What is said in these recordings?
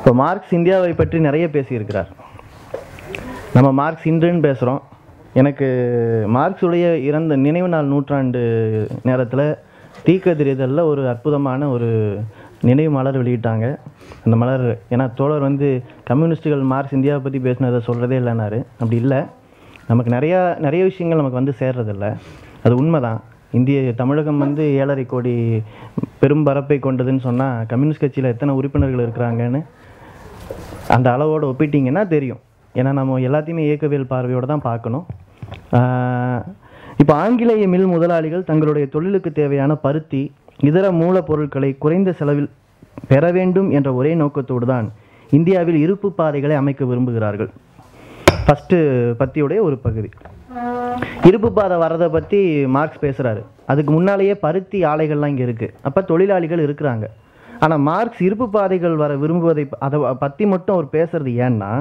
இப்போ மார்க்ஸ் இந்தியாவை பற்றி நிறைய பேசியிருக்கிறார். நம்ம மார்க்ஸ் இன்றுன்னு பேசுகிறோம் எனக்கு மார்க்ஸுடைய இறந்த நினைவு நாள் நூற்றாண்டு நேரத்தில் தீக்கதிரிதழில் ஒரு அற்புதமான ஒரு நினைவு மலர் வெளியிட்டாங்க. அந்த மலர் ஏன்னா தோழர் வந்து கம்யூனிஸ்டுகள் மார்க்ஸ் இந்தியாவை பற்றி பேசினதை சொல்கிறதே இல்லைனாரு அப்படி இல்லை. நமக்கு நிறையா நிறைய விஷயங்கள் நமக்கு வந்து சேர்றதில்ல. அது உண்மைதான். இந்திய தமிழகம் வந்து ஏழரை கோடி பெரும் பரப்பை கொண்டதுன்னு சொன்னால் கம்யூனிஸ்ட் கட்சியில் எத்தனை உறுப்பினர்கள் இருக்கிறாங்கன்னு அந்த அளவோடு ஒப்பிட்டிங்கன்னா தெரியும். ஏன்னா நம்ம எல்லாத்தையுமே இயக்கவியல் பார்வையோடு தான் பார்க்கணும். இப்போ ஆங்கிலேய மில் முதலாளிகள் தங்களுடைய தொழிலுக்கு தேவையான பருத்தி இதர மூலப்பொருட்களை குறைந்த செலவில் பெற வேண்டும் என்ற ஒரே நோக்கத்தோடு தான் இந்தியாவில் இருப்பு பாதைகளை அமைக்க விரும்புகிறார்கள். ஃபஸ்ட்டு பற்றியுடைய ஒரு பகுதி. இருப்பு பாதை வரதை பற்றி மார்க்ஸ் பேசுகிறாரு அதுக்கு முன்னாலேயே பருத்தி ஆலைகள்லாம் இங்கே இருக்குது அப்போ தொழிலாளிகள் இருக்கிறாங்க. ஆனால் மார்க்ஸ் இருப்பு பாதைகள் வர விரும்புவதை அதை பற்றி மட்டும் அவர் பேசுறது ஏன்னா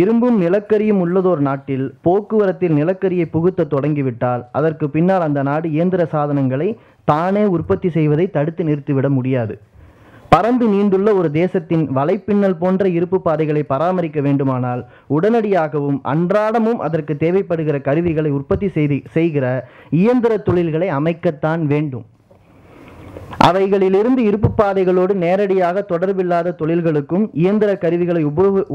இரும்பும் நிலக்கரியும் உள்ளதோர் நாட்டில் போக்குவரத்தில் நிலக்கரியை புகுத்த தொடங்கிவிட்டால் அதற்கு பின்னால் அந்த நாடு இயந்திர சாதனங்களை தானே உற்பத்தி செய்வதை தடுத்து நிறுத்திவிட முடியாது. பறந்து நீண்டுள்ள ஒரு தேசத்தின் வலைப்பின்னல் போன்ற இருப்பு பாதைகளை பராமரிக்க வேண்டுமானால் உடனடியாகவும் அன்றாடமும் அதற்கு தேவைப்படுகிற கருவிகளை உற்பத்தி செய்து செய்கிற இயந்திர தொழில்களை அமைக்கத்தான் வேண்டும். அவைகளிலிருந்து இருப்பு பாதைகளோடு நேரடியாக தொடர்பில்லாத தொழில்களுக்கும் இயந்திர கருவிகளை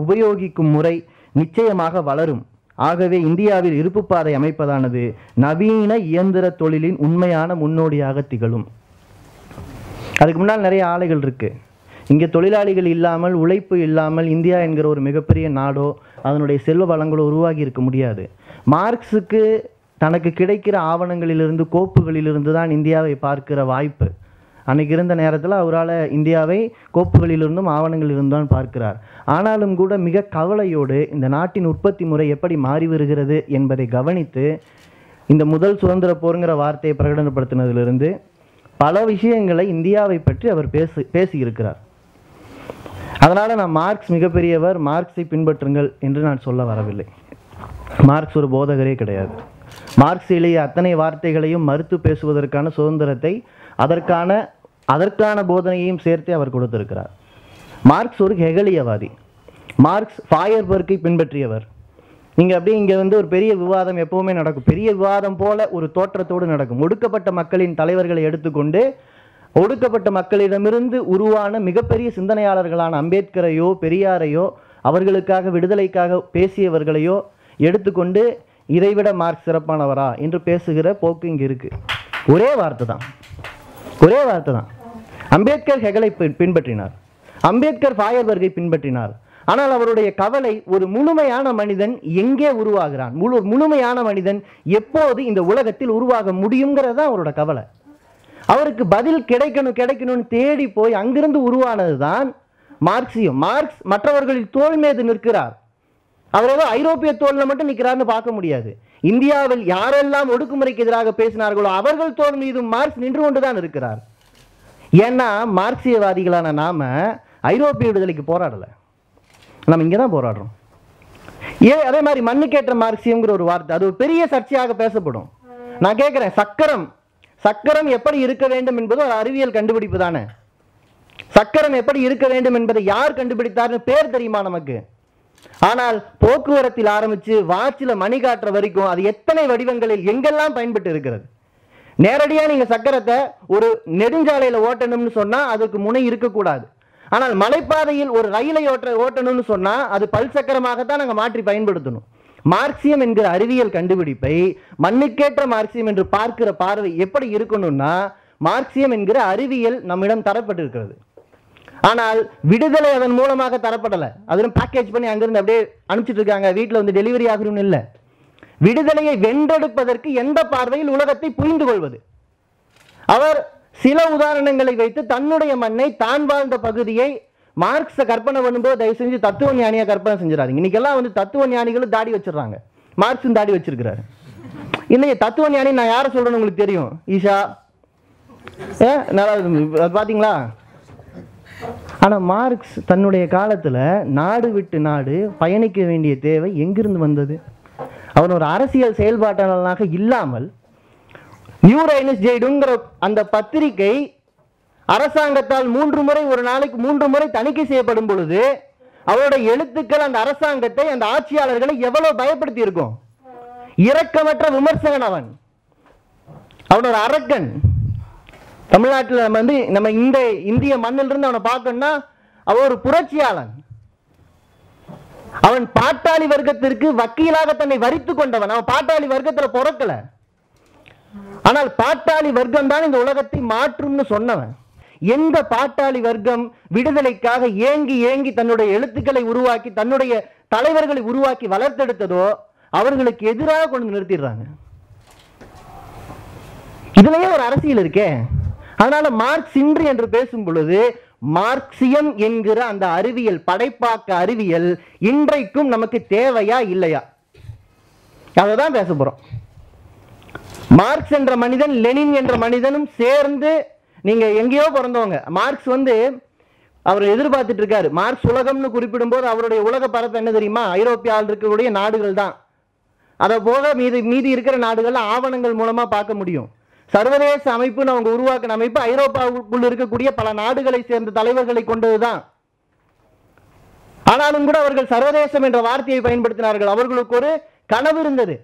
உபயோகிக்கும் முறை நிச்சயமாக வளரும். ஆகவே இந்தியாவில் இருப்பு பாதை அமைப்பதானது நவீன இயந்திர தொழிலின் உண்மையான முன்னோடியாக திகழும். அதுக்கு முன்னால் நிறைய ஆலைகள் இருக்கு. இங்கே தொழிலாளிகள் இல்லாமல் உழைப்பு இல்லாமல் இந்தியா என்கிற ஒரு மிகப்பெரிய நாடோ அதனுடைய செல்வ வளங்களோ உருவாகி இருக்க முடியாது. மார்க்ஸுக்கு தனக்கு கிடைக்கிற ஆவணங்களிலிருந்து கோப்புகளிலிருந்து தான் இந்தியாவை பார்க்கிற வாய்ப்பு. அன்னைக்கு இருந்த நேரத்தில் அவரால் இந்தியாவை கோப்புகளிலிருந்தும் ஆவணங்களிலிருந்து தான் பார்க்கிறார். ஆனாலும் கூட மிக கவலையோடு இந்த நாட்டின் உற்பத்தி முறை எப்படி மாறி வருகிறது என்பதை கவனித்து இந்த முதல் சுதந்திர போருங்கிற வார்த்தையை பிரகடனப்படுத்தினதிலிருந்து பல விஷயங்களை இந்தியாவை பற்றி அவர் பேசு பேசியிருக்கிறார். அதனால் நான் மார்க்ஸ் மிகப்பெரியவர் மார்க்ஸை பின்பற்றுங்கள் என்று நான் சொல்ல வரவில்லை. மார்க்ஸ் ஒரு போதகரே கிடையாது. மார்க்ஸ் எழுதிய அத்தனை வார்த்தைகளையும் மறுத்து பேசுவதற்கான சுதந்திரத்தை அதற்கான அதற்கான போதனையையும் சேர்த்து அவர் கொடுத்திருக்கிறார். மார்க்ஸ் ஒரு ஹெகலியவாதி. மார்க்ஸ் ஃபயர்பர்க்கை பின்பற்றியவர். நீங்கள் அப்படியே இங்கே வந்து ஒரு பெரிய விவாதம் எப்போவுமே நடக்கும். பெரிய விவாதம் போல ஒரு தோற்றத்தோடு நடக்கும். ஒடுக்கப்பட்ட மக்களின் தலைவர்களை எடுத்துக்கொண்டு ஒடுக்கப்பட்ட மக்களிடமிருந்து உருவான மிகப்பெரிய சிந்தனையாளர்களான அம்பேத்கரையோ பெரியாரையோ அவர்களுக்காக விடுதலைக்காக பேசியவர்களையோ எடுத்துக்கொண்டு இதைவிட மார்க்ஸ் சிறப்பானவரா என்று பேசுகிற போக்கு இங்கே இருக்குது ஒரே வார்த்தை தான். ஒரே வார்த்தை தான். அம்பேத்கர் ஹெகலை பின்- பின்பற்றினார். அம்பேத்கர் ஃபாயர்பர்கை பின்பற்றினார். ஆனால் அவருடைய கவலை ஒரு முழுமையான மனிதன் எங்கே உருவாகிறான்? முழு முழுமையான மனிதன் எப்போது இந்த உலகத்தில் உருவாக முடியுங்கிறது தான் அவரோட கவலை. அவருக்கு பதில் கிடைக்கணும் கிடைக்கணும்னு தேடி போய் அங்கிருந்து உருவானது தான் மார்க்சியம். மார்க்ஸ் மற்றவர்களின் தோல் மீது நிற்கிறார். அவர் ஏதோ ஐரோப்பிய தோல்ல மட்டும் நிற்கிறார்னு பார்க்க முடியாது. இந்தியாவில் யாரெல்லாம் ஒடுக்குமுறைக்கு எதிராக பேசினார்களோ அவர்கள் தோல் மீதும் மார்க்ஸ் நின்று கொண்டுதான் இருக்கிறார். ஏன்னா மார்க்சியவாதிகளான நாம ஐரோப்பிய விடுதலைக்கு போராடலை. நம்ம இங்கே தான் போராடுறோம். ஏ அதே மாதிரி மண்ணுக்கேற்ற மார்க்சியம்ங்கிற ஒரு வார்த்தை அது ஒரு பெரிய சர்ச்சையாக பேசப்படும். நான் கேட்குறேன் சக்கரம் சக்கரம் எப்படி இருக்க வேண்டும் என்பது ஒரு அறிவியல் கண்டுபிடிப்பு தானே. சக்கரம் எப்படி இருக்க வேண்டும் என்பதை யார் கண்டுபிடித்தார்னு பேர் தெரியுமா நமக்கு? ஆனால் போக்குவரத்தில் ஆரம்பித்து வாட்சில் மணி காட்டுற வரைக்கும் அது எத்தனை வடிவங்களில் எங்கெல்லாம் பயன்பட்டு இருக்கிறது? நேரடியாக நீங்கள் சக்கரத்தை ஒரு நெடுஞ்சாலையில் ஓட்டணும்னு சொன்னால் அதுக்கு முனை இருக்கக்கூடாது. ஆனால் மலைப்பாதையில் ஒரு ரயிலை ஓட்ட ஓட்டணும்னு சொன்னால் அது பல் சக்கரமாகத்தான் நாங்கள் மாற்றி பயன்படுத்தணும். மார்க்சியம் என்கிற அறிவியல் கண்டுபிடிப்பை மண்ணுக்கேற்ற மார்க்சியம் என்று பார்க்கிற பார்வை எப்படி இருக்கணும்னா மார்க்சியம் என்கிற அறிவியல் நம்மிடம் தரப்பட்டிருக்கிறது. ஆனால் விடுதலை அதன் மூலமாக தரப்படலை. அதிலும் பேக்கேஜ் பண்ணி அங்கிருந்து அப்படியே அனுப்பிச்சிட்டு இருக்காங்க. வீட்டில் வந்து டெலிவரி ஆகணும்னு இல்லை. விடுதலையை வென்றெடுப்பதற்கு எந்த பார்வையில் உலகத்தை புரிந்து கொள்வது? அவர் சில உதாரணங்களை வைத்து தன்னுடைய மண்ணை தான் வாழ்ந்த பகுதியை மார்க்ஸை கற்பனை பண்ணும்போது தயவு செஞ்சு தத்துவ ஞானியாக கற்பனை செஞ்சிடாதீங்க. இன்னைக்கெல்லாம் வந்து தத்துவ ஞானிகளும் தாடி வச்சிடுறாங்க. மார்க்ஸும் தாடி வச்சிருக்கிறாரு. இன்னைக்கு தத்துவ ஞானி நான் யாரை சொல்றேன்னு உங்களுக்கு தெரியும்? ஈஷா. ஏ நல்லா பார்த்தீங்களா அது ஆனால் மார்க்ஸ் தன்னுடைய காலத்தில் நாடு விட்டு நாடு பயணிக்க வேண்டிய தேவை எங்கிருந்து வந்தது? அவன் ஒரு அரசியல் செயல்பாட்டாளனாக இல்லாமல் நியூ ரைனிஸ் ஜெய்டுங்கிற அந்த பத்திரிகை அரசாங்கத்தால் மூன்று முறை ஒரு நாளைக்கு மூன்று முறை தணிக்கை செய்யப்படும் பொழுது அவருடைய எழுத்துக்கள் அந்த அரசாங்கத்தை அந்த ஆட்சியாளர்களை எவ்வளவு பயப்படுத்தி இருக்கும் இரக்கமற்ற விமர்சகன் அவன். அவன் ஒரு அரக்கன். தமிழ்நாட்டில் நம்ம வந்து நம்ம இந்த இந்திய மண்ணிலிருந்து அவனை பார்க்கணும்னா அவன் ஒரு புரட்சியாளன். அவன் பாட்டாளி வர்க்கத்திற்கு வக்கீலாக தன்னை வரித்து கொண்டவன். அவன் பாட்டாளி வர்க்கத்துல பிறக்கல. ஆனால் பாட்டாளி வர்க்கம் தான் இந்த உலகத்தை மாற்றும்னு சொன்னவன். எந்த பாட்டாளி வர்க்கம் விடுதலைக்காக ஏங்கி ஏங்கி தன்னுடைய எழுத்துக்களை உருவாக்கி தன்னுடைய தலைவர்களை உருவாக்கி வளர்த்தெடுத்ததோ அவர்களுக்கு எதிராக கொண்டு நிறுத்திடுறாங்க. இதுலயே ஒரு அரசியல் இருக்கே. அதனால மார்க்ஸ் இன்று என்று பேசும் பொழுது மார்க்சியம் என்கிற அந்த அறிவியல் படைப்பாக்க அறிவியல் இன்றைக்கும் நமக்கு தேவையா இல்லையா? அதை தான் பேச போறோம். மார்க்ஸ் என்ற மனிதன் லெனின் என்ற மனிதனும் சேர்ந்து நீங்க எங்கேயோ பிறந்தவங்க. மார்க்ஸ் வந்து அவர் எதிர்பார்த்துட்டு இருக்காரு. மார்க்ஸ் உலகம்னு குறிப்பிடும்போது அவருடைய உலக பரப்பு என்ன தெரியுமா? ஐரோப்பியாவில் இருக்கக்கூடிய நாடுகள் தான். அதை போக மீதி மீதி இருக்கிற நாடுகள்ல ஆவணங்கள் மூலமா பார்க்க முடியும். சர்வதேச அமைப்புன்னு அவங்க உருவாக்கின அமைப்பு ஐரோப்பாவுக்குள் இருக்கக்கூடிய பல நாடுகளை சேர்ந்த தலைவர்களை கொண்டதுதான். ஆனாலும் கூட அவர்கள் சர்வதேசம் என்ற வார்த்தையை பயன்படுத்தினார்கள். அவர்களுக்கு ஒரு கனவு இருந்தது.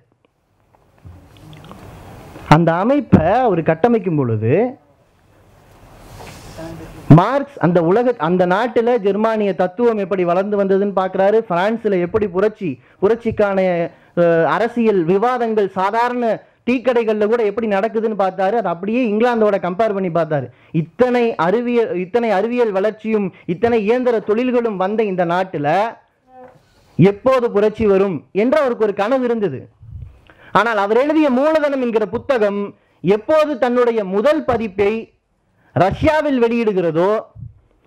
அந்த அமைப்பை அவர் கட்டமைக்கும் பொழுது மார்க்ஸ் அந்த உலக அந்த நாட்டில் ஜெர்மானிய தத்துவம் எப்படி வளர்ந்து வந்ததுன்னு பார்க்குறாரு. பிரான்ஸில் எப்படி புரட்சி புரட்சிக்கான அரசியல் விவாதங்கள் சாதாரண டீக்கடைகளில் கூட எப்படி நடக்குதுன்னு பார்த்தாரு. அது அப்படியே இங்கிலாந்தோட கம்பேர் பண்ணி பார்த்தாரு. இத்தனை அறிவியல் இத்தனை அறிவியல் வளர்ச்சியும் இத்தனை இயந்திர தொழில்களும் வந்த இந்த நாட்டில் எப்போது புரட்சி வரும் என்று அவருக்கு ஒரு கனவு இருந்தது. ஆனால் அவர் எழுதிய மூலதனம் என்கிற புத்தகம் எப்போது தன்னுடைய முதல் பதிப்பை ரஷ்யாவில் வெளியிடுகிறதோ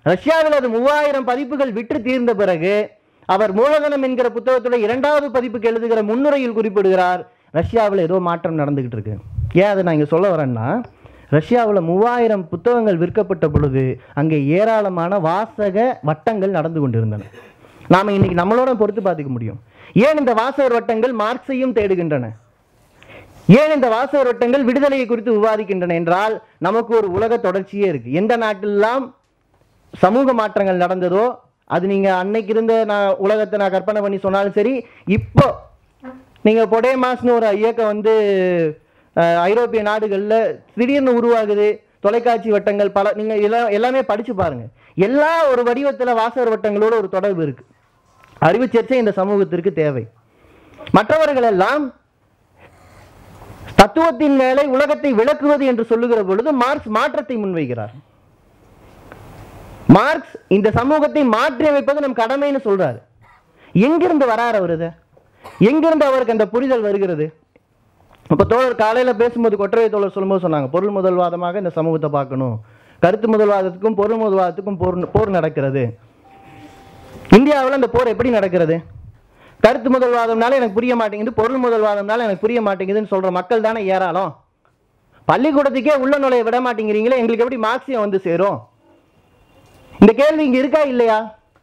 ரஷ்யாவில் அது மூவாயிரம் பதிப்புகள் விற்று தீர்ந்த பிறகு அவர் மூலதனம் என்கிற புத்தகத்துடைய இரண்டாவது பதிப்புக்கு எழுதுகிற முன்னுரையில் குறிப்பிடுகிறார் ரஷ்யாவில் ஏதோ மாற்றம் நடந்துக்கிட்டு இருக்கு. ஏன் அதை நான் இங்கே சொல்ல வரேன்னா ரஷ்யாவில் மூவாயிரம் புத்தகங்கள் விற்கப்பட்ட பொழுது அங்கே ஏராளமான வாசக வட்டங்கள் நடந்து கொண்டிருந்தன. நாம் இன்னைக்கு நம்மளோட பொறுத்து பார்த்துக்க முடியும். ஏன் இந்த வாசகர் வட்டங்கள் மார்க்ஸையும் தேடுகின்றன? ஏன் இந்த வாசகர் வட்டங்கள் விடுதலையை குறித்து விவாதிக்கின்றன என்றால் நமக்கு ஒரு உலக தொடர்ச்சியே இருக்கு. எந்த நாட்டிலெல்லாம் சமூக மாற்றங்கள் நடந்ததோ அது நீங்க அன்னைக்கு இருந்த நான் உலகத்தை நான் கற்பனை பண்ணி சொன்னாலும் சரி இப்போ நீங்கள் பொடேமாஸ்னு ஒரு இயக்கம் வந்து ஐரோப்பிய நாடுகளில் திடீர்னு உருவாகுது தொலைக்காட்சி வட்டங்கள் பல நீங்கள் எல்லாம் எல்லாமே படித்து பாருங்கள் எல்லா ஒரு வடிவத்தில் வாசகர் வட்டங்களோட ஒரு தொடர்பு இருக்குது அறிவு சர்ச்சை இந்த சமூகத்திற்கு தேவை. மற்றவர்கள் எல்லாம் தத்துவத்தின் மேலே உலகத்தை விளக்குவது என்று சொல்லுகிற பொழுது மார்க்ஸ் மாற்றத்தை முன்வைக்கிறார். மார்க்ஸ் இந்த சமூகத்தை மாற்றி அமைப்பது நம் கடமைன்னு சொல்றாரு. எங்கிருந்து வரார் அவர் இதை? எங்கிருந்து அவருக்கு அந்த புரிதல் வருகிறது? இப்போ தோழர் காலையில் பேசும்போது கொற்றவை தோழர் சொல்லும்போது சொன்னாங்க பொருள் முதல்வாதமாக இந்த சமூகத்தை பார்க்கணும். கருத்து முதல்வாதத்துக்கும் பொருள் முதல்வாதத்துக்கும் போர் போர் நடக்கிறது. இந்தியாவில் அந்த போர் எப்படி நடக்கிறது? கருத்து முதல்வாதம்னால எனக்கு புரிய மாட்டேங்குது பொருள் முதல்வாதம்னால எனக்கு புரிய மாட்டேங்குதுன்னு சொல்ற மக்கள் தானே ஏராளம். பள்ளிக்கூடத்துக்கே உள்ள நுழைய விட மாட்டேங்கிறீங்களே எங்களுக்கு எப்படி மார்க்சியம் வந்து சேரும்? இந்த கேள்வி இங்க இருக்கா இல்லையா?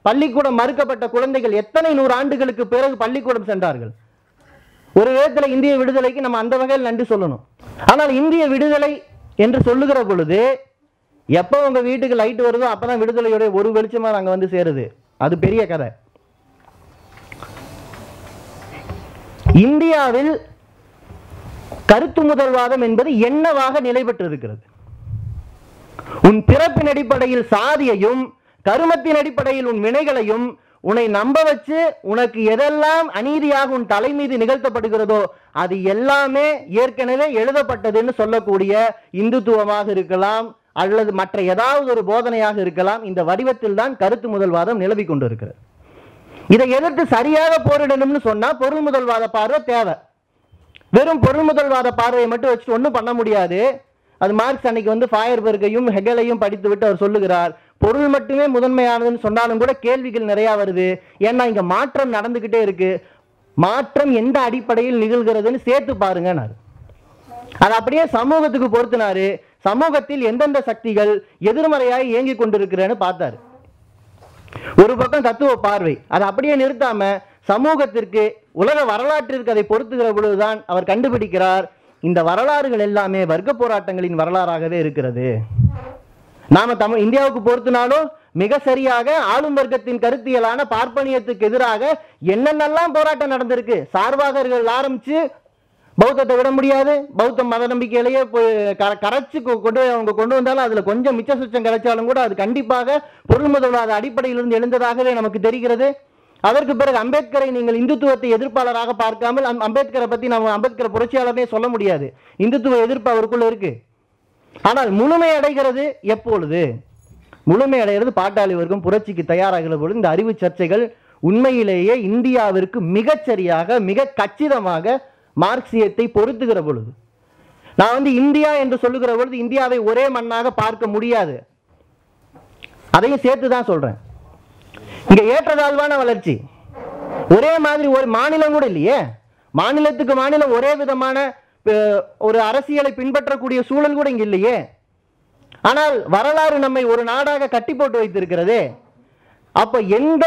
பள்ளிக்கூடம் மறுக்கப்பட்ட குழந்தைகள் எத்தனை நூறு ஆண்டுகளுக்கு பிறகு பள்ளிக்கூடம் சென்றார்கள்? ஒரு விதத்தில் இந்திய விடுதலைக்கு நம்ம அந்த வகையில் நன்றி சொல்லணும். ஆனால் இந்திய விடுதலை என்று சொல்லுகிற பொழுது எப்போ உங்க வீட்டுக்கு லைட் வருதோ அப்பதான் விடுதலையுடைய ஒரு வெளிச்சமா நாங்க வந்து சேருது. அது பெரிய கதை. இந்தியாவில் கருத்து முதல்வாதம் என்பது என்னவாக நிலை பெற்றிருக்கிறது உன் பிறப்பின் அடிப்படையில் சாதியையும் கருமத்தின் அடிப்படையில் உன் வினைகளையும் உன்னை நம்ப வச்சு உனக்கு எதெல்லாம் அநீதியாக உன் தலை மீது நிகழ்த்தப்படுகிறதோ அது எல்லாமே ஏற்கனவே எழுதப்பட்டதுன்னு சொல்லக்கூடிய இந்துத்துவமாக இருக்கலாம் அல்லது மற்ற ஏதாவது ஒரு போதனையாக இருக்கலாம். இந்த வடிவத்தில் தான் கருத்து முதல்வாதம் நிலவி கொண்டிருக்கிறது. இதை எதிர்த்து சரியாக போரிடணும்னு சொன்னா பொருள் முதல்வாத பார்வை தேவை. வெறும் பொருள் முதல்வாத பார்வையை மட்டும் வச்சுட்டு ஒன்றும் பண்ண முடியாது. அது மார்க்ஸ் அன்னைக்கு வந்து ஃபயர்பெர்கையும் ஹெகலையும் படித்து விட்டு அவர் சொல்லுகிறார் பொருள் மட்டுமே முதன்மையானதுன்னு சொன்னாலும் கூட கேள்விகள் நிறையா வருது. ஏன்னா இங்கே மாற்றம் நடந்துக்கிட்டே இருக்கு. மாற்றம் எந்த அடிப்படையில் நிகழ்கிறதுன்னு சேர்த்து பாருங்க அது அப்படியே சமூகத்துக்கு பொருத்தினாரு. சமூகத்தில் எந்தெந்த சக்திகள் எதிர்மறையாக இயங்கி கொண்டிருக்கிறேன்னு பார்த்தாரு. ஒரு பக்கம் தத்துவ பார்வை. அதை அப்படியே நிறுத்தாம சமூகத்திற்கு உலக வரலாற்றிற்கு அதை பொருத்துகிற பொழுதுதான் அவர் கண்டுபிடிக்கிறார். இந்த வரலாறுகள் எல்லாமே வர்க்க போராட்டங்களின் வரலாறாகவே இருக்கிறது. நாம தமிழ் இந்தியாவுக்கு பொறுத்தினாலும் மிக சரியாக ஆளும் வர்க்கத்தின் கருத்தியலான பார்ப்பனியத்துக்கு எதிராக என்னென்னலாம் போராட்டம் நடந்திருக்கு? சார்வாகர்கள் ஆரம்பிச்சு பௌத்தத்தை விட முடியாது. பௌத்த மத நம்பிக்கையிலேயே போய் க- கரைச்சு கொ- கொண்டு அவங்க கொண்டு வந்தாலும் அதுல கொஞ்சம் மிச்ச சுச்சம் கிடைச்சாலும் கூட அது கண்டிப்பாக பொருள் முதல்வாத அடிப்படையிலிருந்து எழுந்ததாகவே நமக்கு தெரிகிறது. அதற்கு பிறகு அம்பேத்கரை நீங்கள் இந்துத்துவத்தை எதிர்ப்பாளராக பார்க்காமல் அம்- அம்பேத்கரை பத்தி நம்ம அம்பேத்கர் புரட்சியாளர்னே சொல்ல முடியாது. இந்துத்துவ எதிர்ப்பு அவருக்குள்ள இருக்கு. ஆனால் முழுமை அடைகிறது எப்பொழுது? முழுமை அடைகிறது பாட்டாளி வர்க்கம் புரட்சிக்கு தயாராகிற பொழுது இந்த அறிவு சர்ச்சைகள் உண்மையிலேயே இந்தியாவிற்கு மிகச்சரியாக மிக கச்சிதமாக மார்க்சியத்தை பொருத்துகிற பொழுது. நான் வந்து இந்தியா என்று சொல்லுகிற பொழுது இந்தியாவை ஒரே மண்ணாக பார்க்க முடியாது. அதையும் சேர்த்து தான் சொல்றேன். இங்க ஏற்றதாழ்வான வளர்ச்சி. ஒரே மாதிரி ஒரு மாநிலம் கூட இல்லையே. மாநிலத்துக்கு மாநிலம் ஒரே விதமான ஒரு அரசியலை பின்பற்றக்கூடிய சூழல் கூட இங்கே இல்லையே. ஆனால் வரலாறு நம்மை ஒரு நாடாக கட்டி போட்டு வைத்திருக்கிறதே. அப்போ எந்த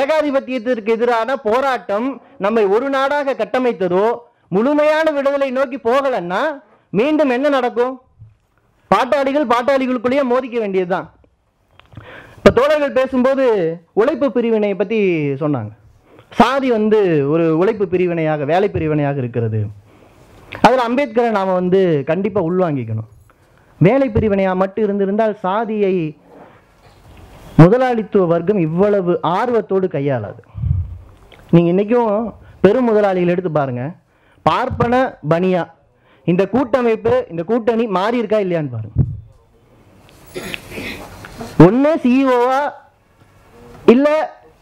ஏகாதிபத்தியத்திற்கு எதிரான போராட்டம் நம்மை ஒரு நாடாக கட்டமைத்ததோ முழுமையான விடுதலை நோக்கி போகலன்னா மீண்டும் என்ன நடக்கும்? பாட்டாளிகள் பாட்டாளிகளுக்குள்ளேயே மோதிக்க வேண்டியதுதான். இப்போ தோழர்கள் பேசும்போது உழைப்பு பிரிவினை பற்றி சொன்னாங்க. சாதி வந்து ஒரு உழைப்பு பிரிவினையாக வேலை பிரிவினையாக இருக்கிறது. அதில் அம்பேத்கரை நாம் வந்து கண்டிப்பாக உள்வாங்கிக்கணும். வேலை பிரிவினையாக மட்டும் இருந்திருந்தால் சாதியை முதலாளித்துவ வர்க்கம் இவ்வளவு ஆர்வத்தோடு கையாளாது. நீங்கள் இன்றைக்கும் பெரும் முதலாளிகள் எடுத்து பாருங்கள் பார்ப்பன பனியா இந்த கூட்டமைப்பு இந்த கூட்டணி மாறி இருக்கா இல்லையான்னு பாருங்க. ஒன்று சிஇஓவா இல்லை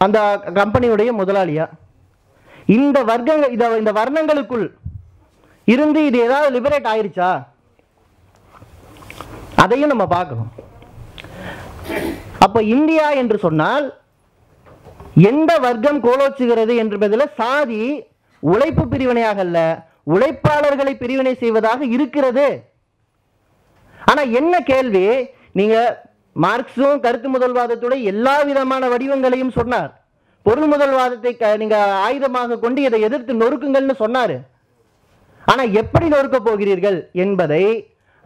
அந்த கம்பெனியுடைய முதலாளியா? இந்த வர்க்கங்கள் இதை இந்த வர்ணங்களுக்குள் இருந்து இது ஏதாவது லிபரேட் ஆயிருச்சா? அதையும் நம்ம பார்க்கணும். அப்ப இந்தியா என்று சொன்னால் எந்த வர்க்கம் கோலோச்சுகிறது என்பதில் சாதி உழைப்பு பிரிவினையாக அல்ல உழைப்பாளர்களை பிரிவினை செய்வதாக இருக்கிறது. ஆனா என்ன கேள்வி? நீங்க மார்க்சும் கருத்து முதல்வாதத்துடைய எல்லா விதமான வடிவங்களையும் சொன்னார். பொருள் முதல்வாதத்தை க- நீங்க ஆயுதமாக கொண்டு இதை எதிர்த்து நொறுக்குங்கள்னு சொன்னாரு. ஆனால் எப்படி நொறுக்க போகிறீர்கள் என்பதை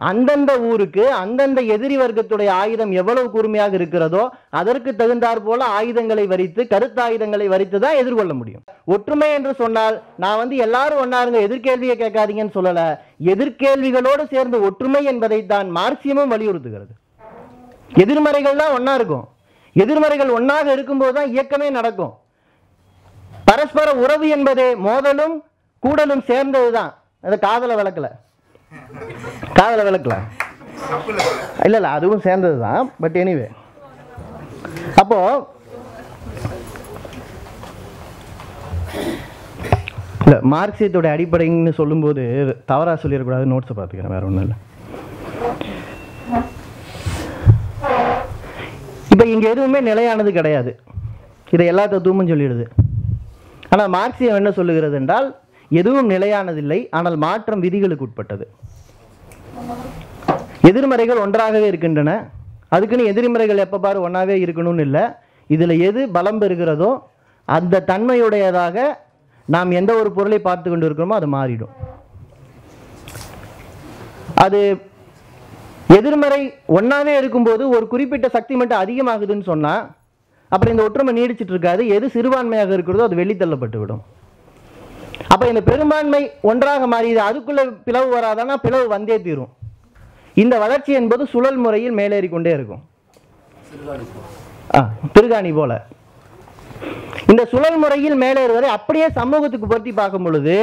அந்தந்த ஊருக்கு அந்தந்த எதிரி வர்க்கத்துடைய ஆயுதம் எவ்வளவு கூர்மையாக இருக்கிறதோ அதற்கு தகுந்தாற் போல ஆயுதங்களை வரித்து கருத்தாயுதங்களை வரித்து தான் எதிர்கொள்ள முடியும். ஒற்றுமை என்று சொன்னால் நான் வந்து எல்லாரும் ஒன்னாருங்க எதிர்கேள்வியை கேட்காதீங்கன்னு சொல்லல. எதிர்கேள்விகளோடு சேர்ந்து ஒற்றுமை என்பதை தான் மார்க்சியமும் வலியுறுத்துகிறது. எதிர்மறைகள் தான் ஒன்றா இருக்கும். எதிர்மறைகள் ஒன்றாக இருக்கும்போது தான் இயக்கமே நடக்கும். பரஸ்பர உறவு என்பதே மோதலும் கூடலும் சேர்ந்ததுதான். அது காதல விளக்கல. காதல விளக்கல. இல்ல இல்ல அதுவும் சேர்ந்தது தான் பட் எனிவே அப்போ இல்லை மார்க்சியத்தோட அடிப்படைன்னு சொல்லும்போது தவறாக சொல்லிடக்கூடாது நோட்ஸை பார்த்துக்கிறேன் வேற ஒன்றும் இல்லை. இப்போ இங்கே எதுவுமே நிலையானது கிடையாது. இதை எல்லா தத்துவமும் சொல்லிடுது. ஆனால் மார்க்சியம் என்ன சொல்லுகிறது என்றால் எதுவும் நிலையானதில்லை ஆனால் மாற்றம் விதிகளுக்கு உட்பட்டது. எதிர்மறைகள் ஒன்றாகவே இருக்கின்றன. அதுக்குன்னு எதிர்மறைகள் எப்போ பாரு ஒன்றாவே இருக்கணும்னு இல்லை. இதில் எது பலம் பெறுகிறதோ அந்த தன்மையுடையதாக நாம் எந்த ஒரு பொருளை பார்த்து கொண்டு இருக்கிறோமோ அது மாறிடும். அது எதிர்மறை ஒன்றாவே இருக்கும்போது ஒரு குறிப்பிட்ட சக்தி மட்டும் அதிகமாகுதுன்னு சொன்னால் அப்புறம் இந்த ஒற்றுமை நீடிச்சிட்டு இருக்காது. எது சிறுபான்மையாக இருக்கிறதோ அது வெளித்தள்ளப்பட்டு விடும். அப்போ இந்த பெரும்பான்மை ஒன்றாக மாறியது அதுக்குள்ளே பிளவு வராதானா பிளவு வந்தே தீரும். இந்த வளர்ச்சி என்பது சுழல் முறையில் மேலேறி கொண்டே இருக்கும். ஆ திருகாணி போல. இந்த சுழல் முறையில் மேலேறுவதை அப்படியே சமூகத்துக்கு பொருத்தி பார்க்கும் பொழுது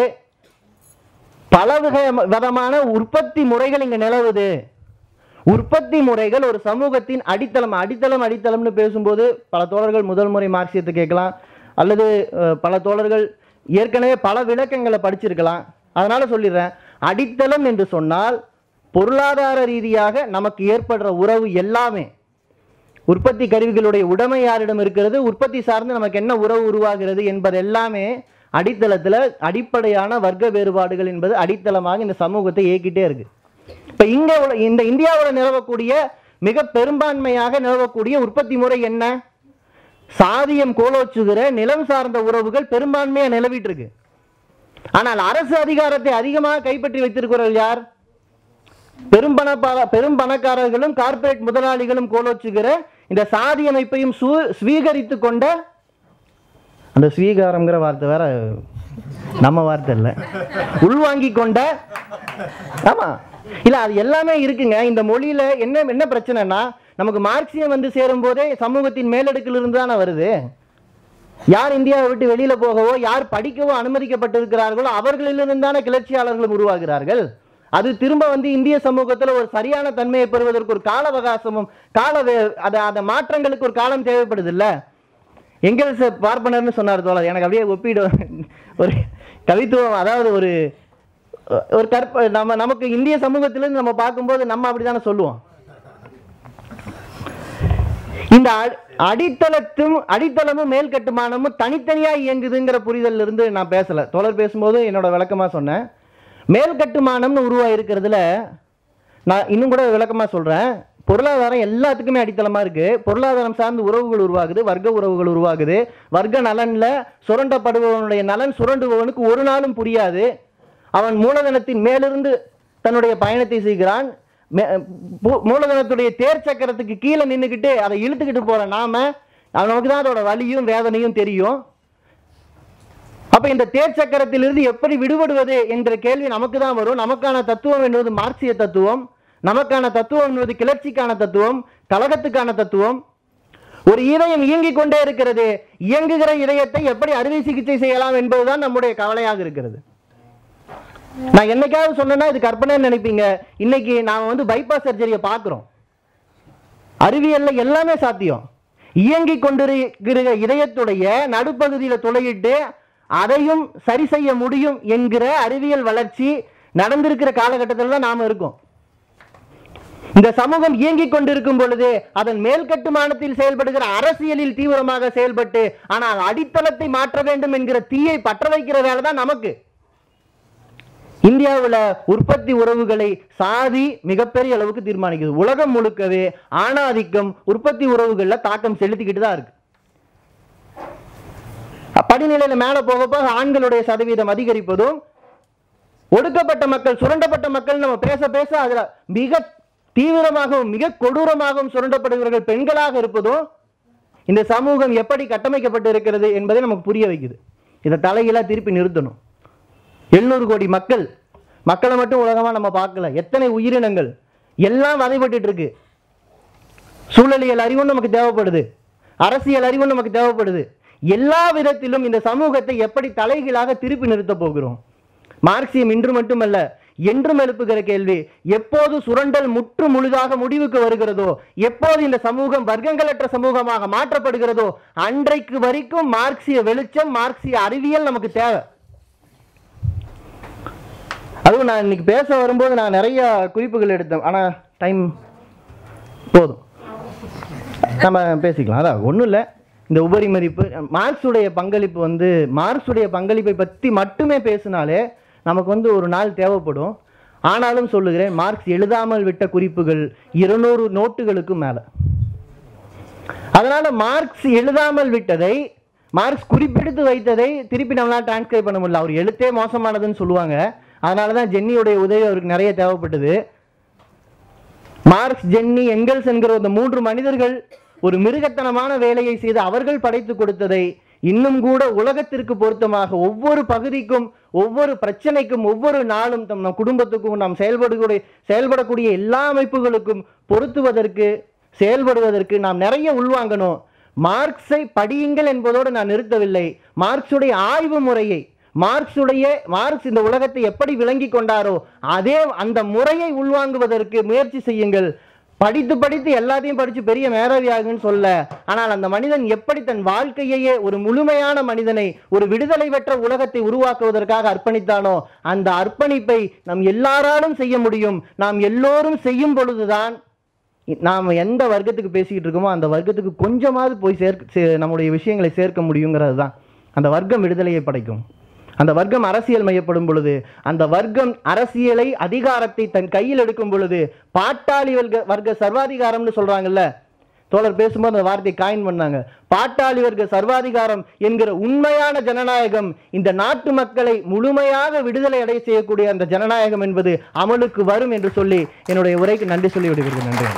பல விதமான உற்பத்தி முறைகள் இங்கே நிலவுது. உற்பத்தி முறைகள் ஒரு சமூகத்தின் அடித்தளம் அடித்தளம் அடித்தளம்னு பேசும்போது பல தோழர்கள் முதல் முறை மார்க்சியத்தை கேட்கலாம். அல்லது பல தோழர்கள் ஏற்கனவே பல விளக்கங்களை படிச்சிருக்கலாம். அதனால் சொல்லிடுறேன். அடித்தளம் என்று சொன்னால் பொருளாதார ரீதியாக நமக்கு ஏற்படுற உறவு எல்லாமே. உற்பத்தி கருவிகளுடைய உடைமை யாரிடம் இருக்கிறது? உற்பத்தி சார்ந்து நமக்கு என்ன உறவு உருவாகிறது என்பது எல்லாமே அடித்தளத்தில் அடிப்படையான வர்க்க வேறுபாடுகள் என்பது அடித்தளமாக இந்த சமூகத்தை இயக்கிட்டே இருக்கு. இப்போ இங்கே உள்ள இந்த இந்தியாவில் நிலவக்கூடிய மிக பெரும்பான்மையாக நிலவக்கூடிய உற்பத்தி முறை என்ன? சாதியம் கோலோச்சுகிற நிலம் சார்ந்த உறவுகள் பெரும்பான்மையாக நிலவிட்டு இருக்கு ஆனால் அரசு அதிகாரத்தை அதிகமாக கைப்பற்றி வைத்திருக்கிறார்கள் யார்? பெரும் பெரும் பணக்காரர்களும் கார்ப்பரேட் முதலாளிகளும் கோலோச்சுகிற இந்த சாதி அமைப்பையும் சு- ஸ்வீகரித்து கொண்ட அந்த ஸ்வீகாரம்ங்கிற வார்த்தை வேற நம்ம வார்த்தை இல்லை. உள்வாங்கி கொண்ட ஆமா. இல்ல அது எல்லாமே இருக்குங்க. இந்த மொழியில என்ன என்ன பிரச்சனைனா நமக்கு மார்க்சியம் வந்து சேரும் போதே சமூகத்தின் மேலடுக்கிலிருந்து தானே வருது? யார் இந்தியாவை விட்டு வெளியில போகவோ யார் படிக்கவோ அனுமதிக்கப்பட்டிருக்கிறார்களோ அவர்களிலிருந்து தானே கிளர்ச்சியாளர்கள் உருவாகிறார்கள். அது திரும்ப வந்து இந்திய சமூகத்தில் ஒரு சரியான தன்மையை பெறுவதற்கு ஒரு கால அவகாசமும் கால அதை அந்த மாற்றங்களுக்கு ஒரு காலம் தேவைப்படுது எங்கே எங்கெல்ஸ் பார்ப்பனர்னு சொன்னார் தோழர் எனக்கு அப்படியே ஒப்பிடு ஒரு கவித்துவம் அதாவது ஒரு ஒரு கற்ப நம்ம நமக்கு இந்திய சமூகத்திலேருந்து நம்ம பார்க்கும்போது நம்ம அப்படிதானே சொல்லுவோம். இந்த அடி- அடித்தளத்தும் அடித்தளமும் மேல் கட்டுமானமும் தனித்தனியாக இயங்குதுங்கிற புரிதல்ல இருந்து நான் பேசலை. தொடர் பேசும்போது என்னோட விளக்கமாக சொன்னேன். மேல் கட்டுமானம்னு உருவாயிருக்கிறதுல நான் இன்னும் கூட விளக்கமாக சொல்கிறேன் பொருளாதாரம் எல்லாத்துக்குமே அடித்தளமாக இருக்குது பொருளாதாரம் சார்ந்து உறவுகள் உருவாகுது வர்க்க உறவுகள் உருவாகுது. வர்க்க நலனில் சுரண்டப்படுபவனுடைய நலன் சுரண்டுபவனுக்கு ஒரு நாளும் புரியாது. அவன் மூலதனத்தின் மேலிருந்து தன்னுடைய பயணத்தை செய்கிறான். மூலதனத்துடைய தேர் சக்கரத்துக்கு கீழே நின்றுக்கிட்டு அதை இழுத்துக்கிட்டு போகிற நாம நமக்கு தான் அதோட வலியும் வேதனையும் தெரியும். அப்போ இந்த தேர் சக்கரத்திலிருந்து எப்படி விடுபடுவது என்ற கேள்வி நமக்கு தான் வரும். நமக்கான தத்துவம் என்பது மார்க்சிய தத்துவம். நமக்கான தத்துவம் என்பது கிளர்ச்சிக்கான தத்துவம் கழகத்துக்கான தத்துவம். ஒரு இதயம் இயங்கிக் கொண்டே இருக்கிறது. இயங்குகிற இதயத்தை எப்படி அறுவை சிகிச்சை செய்யலாம் என்பதுதான் நம்முடைய கவலையாக இருக்கிறது. நான் என்னைக்காவது சொன்னேன்னா இது கற்பனைன்னு நினைப்பீங்க. இன்னைக்கு நாம வந்து பைபாஸ் சர்ஜரியை பார்க்குறோம். அறிவியல்ல எல்லாமே சாத்தியம். இயங்கி கொண்டிருக்கிற இதயத்துடைய நடுப்பகுதியில் துளையிட்டு அதையும் சரி செய்ய முடியும் என்கிற அறிவியல் வளர்ச்சி நடந்திருக்கிற காலகட்டத்தில் தான் நாம இருக்கோம். இந்த சமூகம் இயங்கிக் கொண்டிருக்கும் பொழுது அதன் மேல் கட்டுமானத்தில் செயல்படுகிற அரசியலில் தீவிரமாக செயல்பட்டு ஆனால் அடித்தளத்தை மாற்ற வேண்டும் என்கிற தீயை பற்ற வைக்கிற வேலை தான் நமக்கு. இந்தியாவில் உற்பத்தி உறவுகளை சாதி மிகப்பெரிய அளவுக்கு தீர்மானிக்குது. உலகம் முழுக்கவே ஆணாதிக்கம் உற்பத்தி உறவுகளில் தாக்கம் செலுத்திக்கிட்டு தான் இருக்கு. படிநிலையில் மேலே போக போக ஆண்களுடைய சதவீதம் அதிகரிப்பதும் ஒடுக்கப்பட்ட மக்கள் சுரண்டப்பட்ட மக்கள் நம்ம பேச பேச அதில் மிக தீவிரமாகவும் மிக கொடூரமாகவும் சுரண்டப்படுகிறவர்கள் பெண்களாக இருப்பதும் இந்த சமூகம் எப்படி கட்டமைக்கப்பட்டு இருக்கிறது என்பதை நமக்கு புரிய வைக்குது. இதை தலையெல்லாம் திருப்பி நிறுத்தணும். எழுநூறு கோடி மக்கள். மக்களை மட்டும் உலகமாக நம்ம பார்க்கல. எத்தனை உயிரினங்கள்? எல்லாம் வதைப்பட்டு இருக்கு சூழலியல் அறிவும் நமக்கு தேவைப்படுது. அரசியல் அறிவும் நமக்கு தேவைப்படுது. எல்லா விதத்திலும் இந்த சமூகத்தை எப்படி தலைகீழாக திருப்பி நிறுத்தப் போகிறோம்? மார்க்சியம் இன்று மட்டுமல்ல என்றும் எழுப்புகிற கேள்வி எப்போது சுரண்டல் முற்று முழுதாக முடிவுக்கு வருகிறதோ எப்போது இந்த சமூகம் வர்க்கங்களற்ற சமூகமாக மாற்றப்படுகிறதோ அன்றைக்கு வரைக்கும் மார்க்சிய வெளிச்சம் மார்க்சிய அறிவியல் நமக்கு தேவை. அதுவும் நான் இன்னைக்கு பேச வரும்போது நான் நிறைய குறிப்புகள் எடுத்தேன். ஆனால் டைம் போதும். நம்ம பேசிக்கலாம். அதான் ஒன்றும் இல்லை. இந்த உபரி மதிப்பு மார்க்ஸுடைய பங்களிப்பு வந்து மார்க்ஸுடைய பங்களிப்பை பற்றி மட்டுமே பேசினாலே நமக்கு வந்து ஒரு நாள் தேவைப்படும். ஆனாலும் சொல்லுகிறேன் மார்க்ஸ் எழுதாமல் விட்ட குறிப்புகள் இருநூறு நோட்டுகளுக்கு மேலே. அதனால் மார்க்ஸ் எழுதாமல் விட்டதை மார்க்ஸ் குறிப்பிடுத்து வைத்ததை திருப்பி நம்மளால் டிரான்ஸ்கிரைப் பண்ண முடியல. அவர் எழுத்தே மோசமானதுன்னு சொல்லுவாங்க. அதனால தான் ஜென்னியுடைய உதவி அவருக்கு நிறைய தேவைப்பட்டது. மார்க்ஸ் ஜென்னி எங்கல்ஸ் என்கிற இந்த மூன்று மனிதர்கள் ஒரு மிருகத்தனமான வேலையை செய்து அவர்கள் படைத்து கொடுத்ததை இன்னும் கூட உலகத்திற்கு பொருத்தமாக ஒவ்வொரு பகுதிக்கும் ஒவ்வொரு பிரச்சனைக்கும் ஒவ்வொரு நாளும் தம் நம் குடும்பத்துக்கும் நாம் செயல்படக்கூடிய செயல்படக்கூடிய எல்லா அமைப்புகளுக்கும் பொருத்துவதற்கு செயல்படுவதற்கு நாம் நிறைய உள்வாங்கணும். மார்க்ஸை படியுங்கள் என்பதோடு நான் நிறுத்தவில்லை. மார்க்ஸுடைய ஆய்வு முறையை மார்க்ஸுடைய மார்க்ஸ் இந்த உலகத்தை எப்படி விளங்கி கொண்டாரோ அதே அந்த முறையை உள்வாங்குவதற்கு முயற்சி செய்யுங்கள். படித்து படித்து எல்லாத்தையும் படித்து பெரிய மேதாவி ஆகுன்னு சொல்ல ஆனால் அந்த மனிதன் எப்படி தன் வாழ்க்கையையே ஒரு முழுமையான மனிதனை ஒரு விடுதலை பெற்ற உலகத்தை உருவாக்குவதற்காக அர்ப்பணித்தானோ அந்த அர்ப்பணிப்பை நாம் எல்லாராலும் செய்ய முடியும். நாம் எல்லோரும் செய்யும் பொழுதுதான் நாம் எந்த வர்க்கத்துக்கு பேசிக்கிட்டு இருக்கோமோ அந்த வர்க்கத்துக்கு கொஞ்சமாவது போய் சேர்க்க சே- நம்முடைய விஷயங்களை சேர்க்க முடியுங்கிறது தான் அந்த வர்க்கம் விடுதலையை படைக்கும். அந்த வர்க்கம் அரசியல் மையப்படும் பொழுது அந்த வர்க்கம் அரசியலை அதிகாரத்தை தன் கையில் எடுக்கும் பொழுது பாட்டாளி வர்க்க வர்க்க சர்வாதிகாரம்னு சொல்றாங்கல்ல? தோழர் பேசும்போது அந்த வார்த்தையை காயின் பண்ணாங்க. பாட்டாளி வர்க்க சர்வாதிகாரம் என்கிற உண்மையான ஜனநாயகம் இந்த நாட்டு மக்களை முழுமையாக விடுதலை அடை செய்யக்கூடிய அந்த ஜனநாயகம் என்பது அமலுக்கு வரும் என்று சொல்லி என்னுடைய உரைக்கு நன்றி சொல்லி விடுகிறது நன்றி.